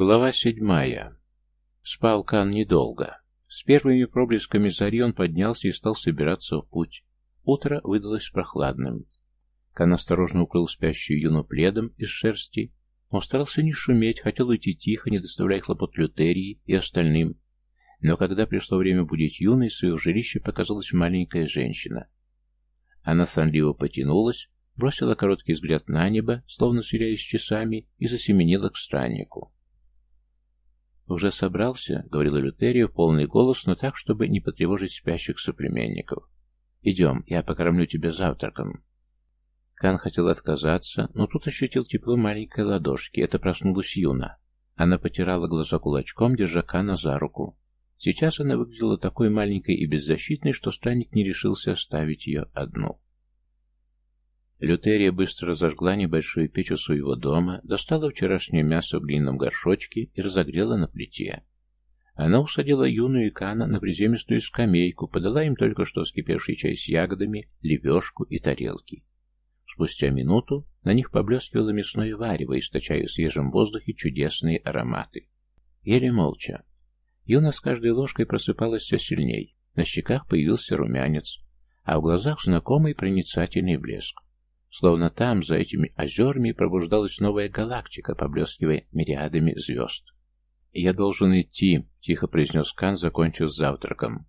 Глава седьмая. Спал Кан недолго. С первыми проблесками зари он поднялся и стал собираться в путь. Утро выдалось прохладным. Кан осторожно укрыл спящую юну пледом из шерсти. Он старался не шуметь, хотел уйти тихо, не доставляя хлопот Лютерии и остальным. Но когда пришло время будить юну, из своего жилища показалась маленькая женщина. Она сонливо потянулась, бросила короткий взгляд на небо, словно сверяясь часами, и засеменила к страннику. «Уже собрался?» — говорила Лютерия в полный голос, но так, чтобы не потревожить спящих соплеменников. «Идем, я покормлю тебя завтраком». Кан хотел отказаться, но тут ощутил тепло маленькой ладошки. Это проснулась Юна. Она потирала глаза кулачком, держа Кана за руку. Сейчас она выглядела такой маленькой и беззащитной, что странник не решился оставить ее одну. Лютерия быстро разожгла небольшую печь у своего дома, достала вчерашнее мясо в глиняном горшочке и разогрела на плите. Она усадила Юну и Кана на приземистую скамейку, подала им только что вскипевший чай с ягодами, лепешку и тарелки. Спустя минуту на них поблескивало мясное варево, источая в свежем воздухе чудесные ароматы. Ели молча. Юна с каждой ложкой просыпалась все сильней. На щеках появился румянец, а в глазах знакомый проницательный блеск. Словно там, за этими озерами, пробуждалась новая галактика, поблескивая мириадами звезд. «Я должен идти», — тихо произнес Кан, закончив завтраком.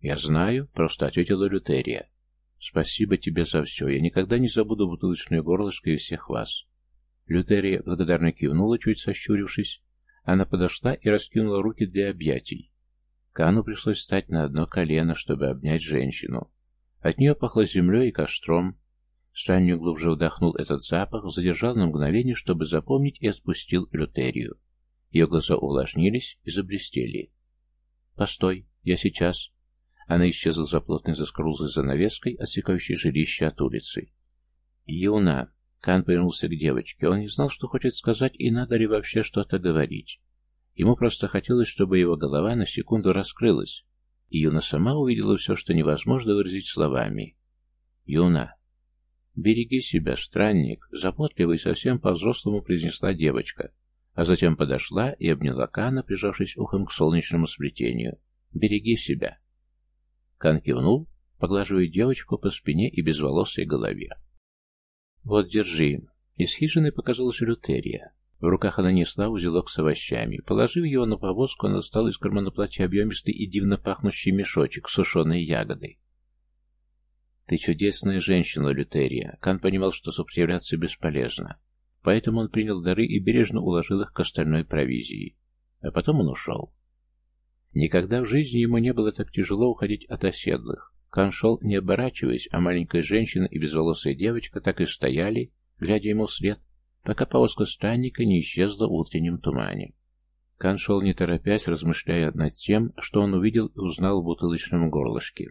«Я знаю», — просто ответила Лютерия. «Спасибо тебе за все. Я никогда не забуду бутылочную горлышко и всех вас». Лютерия благодарно кивнула, чуть сощурившись. Она подошла и раскинула руки для объятий. Кану пришлось встать на одно колено, чтобы обнять женщину. От нее пахло землей и костром, Странник глубже вдохнул этот запах, задержал на мгновение, чтобы запомнить, и отпустил Лютерию. Ее глаза увлажнились и заблестели. «Постой, я сейчас». Она исчезла за плотной заскорузлой занавеской, отсекающей жилище от улицы. «Юна!» Кан повернулся к девочке. Он не знал, что хочет сказать, и надо ли вообще что-то говорить. Ему просто хотелось, чтобы его голова на секунду раскрылась. И Юна сама увидела все, что невозможно выразить словами. «Юна!» «Береги себя, странник», — заботливо совсем по-взрослому произнесла девочка, а затем подошла и обняла Кана, прижавшись ухом к солнечному сплетению. «Береги себя». Кан кивнул, поглаживая девочку по спине и безволосой голове. «Вот, держи». Из хижины показалась лютерия. В руках она несла узелок с овощами. Положив его на повозку, она достала из кармана платья объемистый и дивно пахнущий мешочек с сушеной ягодой. «Ты чудесная женщина, Лютерия». Кан понимал, что сопротивляться бесполезно. Поэтому он принял дары и бережно уложил их к остальной провизии. А потом он ушел. Никогда в жизни ему не было так тяжело уходить от оседлых. Кан шел, не оборачиваясь, а маленькая женщина и безволосая девочка так и стояли, глядя ему вслед, пока повозка странника не исчезла в утреннем тумане. Кан шел не торопясь, размышляя над тем, что он увидел и узнал в бутылочном горлышке.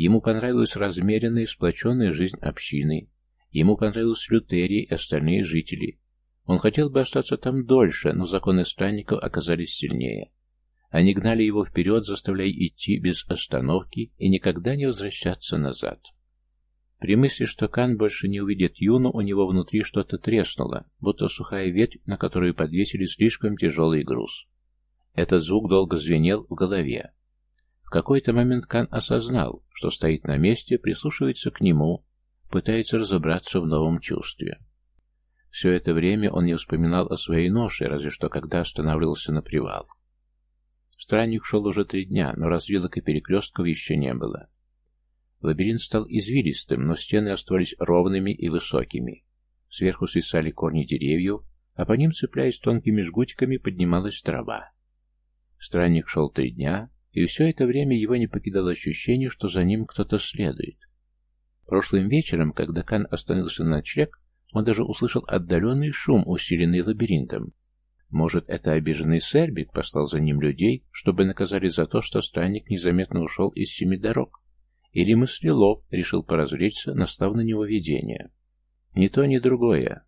Ему понравилась размеренная и сплоченная жизнь общины. Ему понравилась Лютерия и остальные жители. Он хотел бы остаться там дольше, но законы странников оказались сильнее. Они гнали его вперед, заставляя идти без остановки и никогда не возвращаться назад. При мысли, что Кан больше не увидит Юну, у него внутри что-то треснуло, будто сухая ветвь, на которую подвесили слишком тяжелый груз. Этот звук долго звенел в голове. В какой-то момент Кан осознал, что стоит на месте, прислушивается к нему, пытается разобраться в новом чувстве. Все это время он не вспоминал о своей ноше, разве что когда останавливался на привал. Странник шел уже три дня, но развилок и перекрестков еще не было. Лабиринт стал извилистым, но стены оставались ровными и высокими. Сверху свисали корни деревьев, а по ним, цепляясь тонкими жгутиками, поднималась трава. Странник шел три дня, и все это время его не покидало ощущение, что за ним кто-то следует. Прошлым вечером, когда Кан остановился на ночлег, он даже услышал отдаленный шум, усиленный лабиринтом. Может, это обиженный Сербик послал за ним людей, чтобы наказали за то, что странник незаметно ушел из семи дорог? Или мыслелов решил поразвлечься, настав на него видение? Ни то, ни другое.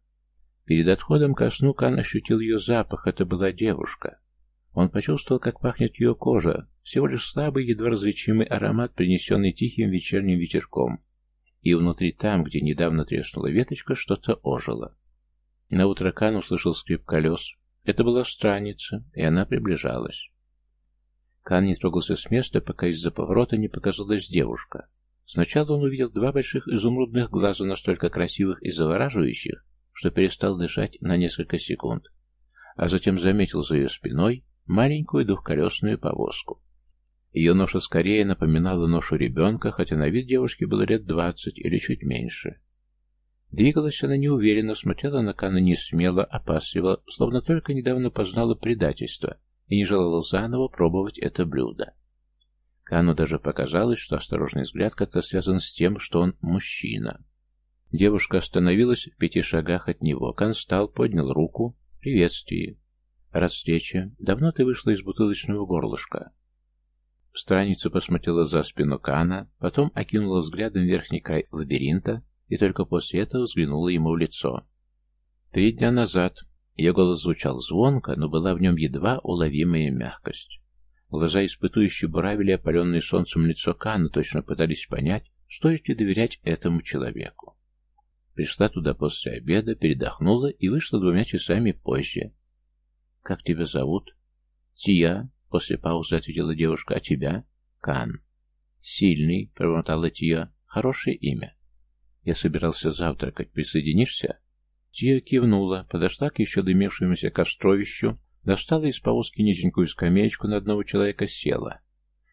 Перед отходом ко сну Кан ощутил ее запах, это была девушка. Он почувствовал, как пахнет ее кожа, всего лишь слабый, едва различимый аромат, принесенный тихим вечерним ветерком. И внутри там, где недавно треснула веточка, что-то ожило. На утро Кан услышал скрип колес. Это была страница, и она приближалась. Кан не трогался с места, пока из-за поворота не показалась девушка. Сначала он увидел два больших изумрудных глаза, настолько красивых и завораживающих, что перестал дышать на несколько секунд, а затем заметил за ее спиной маленькую двухколесную повозку. Ее ноша скорее напоминала ношу ребенка, хотя на вид девушки было лет двадцать или чуть меньше. Двигалась она неуверенно, смотрела на Кана не смело, опасливо, словно только недавно познала предательство и не желала заново пробовать это блюдо. Кану даже показалось, что осторожный взгляд как-то связан с тем, что он мужчина. Девушка остановилась в пяти шагах от него. Кан встал, поднял руку. «Приветствие. Рад встрече. Давно ты вышла из бутылочного горлышка?» Страница посмотрела за спину Кана, потом окинула взглядом верхний край лабиринта и только после этого взглянула ему в лицо. Три дня назад ее голос звучал звонко, но была в нем едва уловимая мягкость. Глаза испытующие буравили опаленное солнцем лицо Кана, точно пытались понять, стоит ли доверять этому человеку. Пришла туда после обеда, передохнула и вышла двумя часами позже. «Как тебя зовут?» «Тия», — после паузы ответила девушка, — «а тебя?» «Кан». «Сильный», — промотала Тия, — «хорошее имя». «Я собирался завтракать. Присоединишься?» Тия кивнула, подошла к еще дымевшемуся костровищу, достала из повозки низенькую скамеечку на одного человека, села.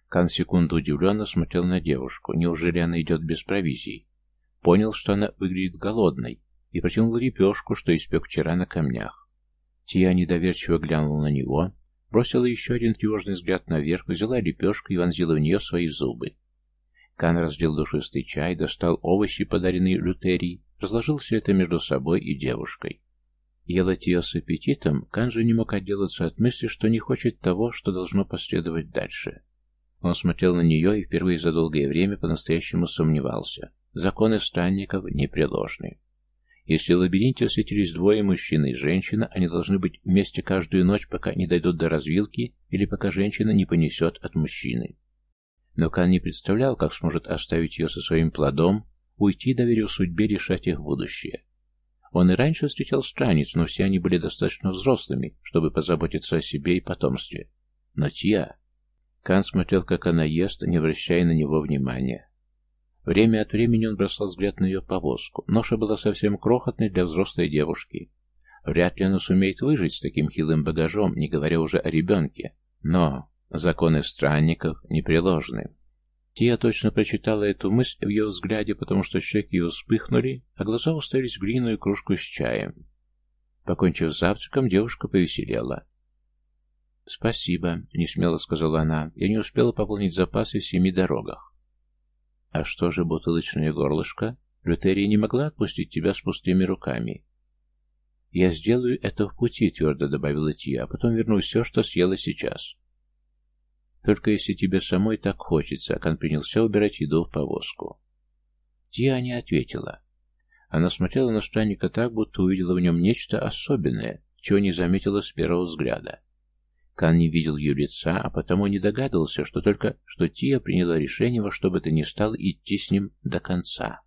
Кан секунду удивленно смотрел на девушку. Неужели она идет без провизий? Понял, что она выглядит голодной, и протянул лепешку, что испек вчера на камнях. Тия недоверчиво глянула на него, бросила еще один тревожный взгляд наверх, взяла лепешку и вонзила в нее свои зубы. Кан разделил душистый чай, достал овощи, подаренные лютерий, разложил все это между собой и девушкой. Ела Тио с аппетитом, Кан же не мог отделаться от мысли, что не хочет того, что должно последовать дальше. Он смотрел на нее и впервые за долгое время по-настоящему сомневался. Законы странников непреложны. Если в лабиринте встретились двое, мужчина и женщина, они должны быть вместе каждую ночь, пока не дойдут до развилки или пока женщина не понесет от мужчины. Но Кан не представлял, как сможет оставить ее со своим плодом, уйти, доверив судьбе решать их будущее. Он и раньше встречал страниц, но все они были достаточно взрослыми, чтобы позаботиться о себе и потомстве. Но Тия... Кан смотрел, как она ест, не обращая на него внимания. Время от времени он бросал взгляд на ее повозку. Ноша была совсем крохотной для взрослой девушки. Вряд ли она сумеет выжить с таким хилым багажом, не говоря уже о ребенке. Но законы странников непреложны. Тия точно прочитала эту мысль в ее взгляде, потому что щеки ее вспыхнули, а глаза уставились в глиняную кружку с чаем. Покончив с завтраком, девушка повеселела. «Спасибо», — несмело сказала она. «Я не успела пополнить запасы в семи дорогах». А что же бутылочное горлышко? Лютерия не могла отпустить тебя с пустыми руками. Я сделаю это в пути, твердо добавила Тия, а потом верну все, что съела сейчас. Только если тебе самой так хочется, Акан принялся убирать еду в повозку. Тия не ответила. Она смотрела на странника так, будто увидела в нем нечто особенное, чего не заметила с первого взгляда. Кан не видел ее лица, а потому не догадывался, что только что Тия приняла решение во что бы то ни стало идти с ним до конца.